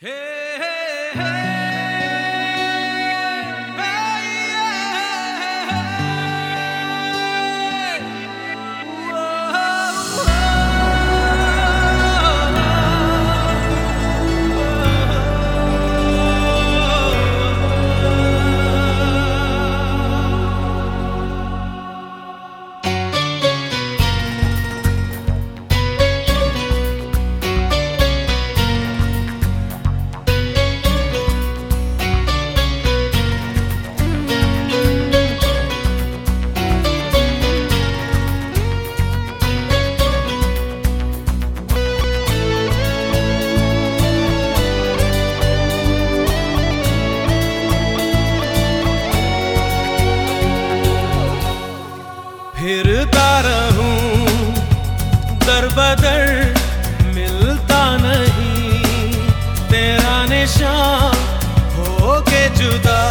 Hey! फिरता रहूँ दर बदर मिलता नहीं। तेरा निशान हो के जुदा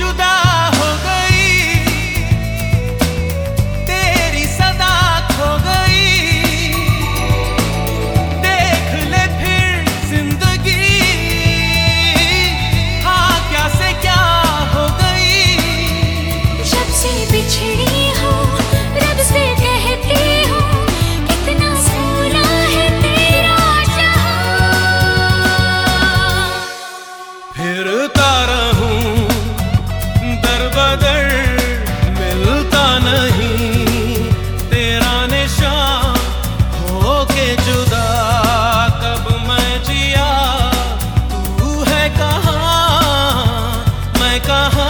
ayudar. शाम होके जुदा कब मैं जिया तू है कहाँ मैं कहाँ?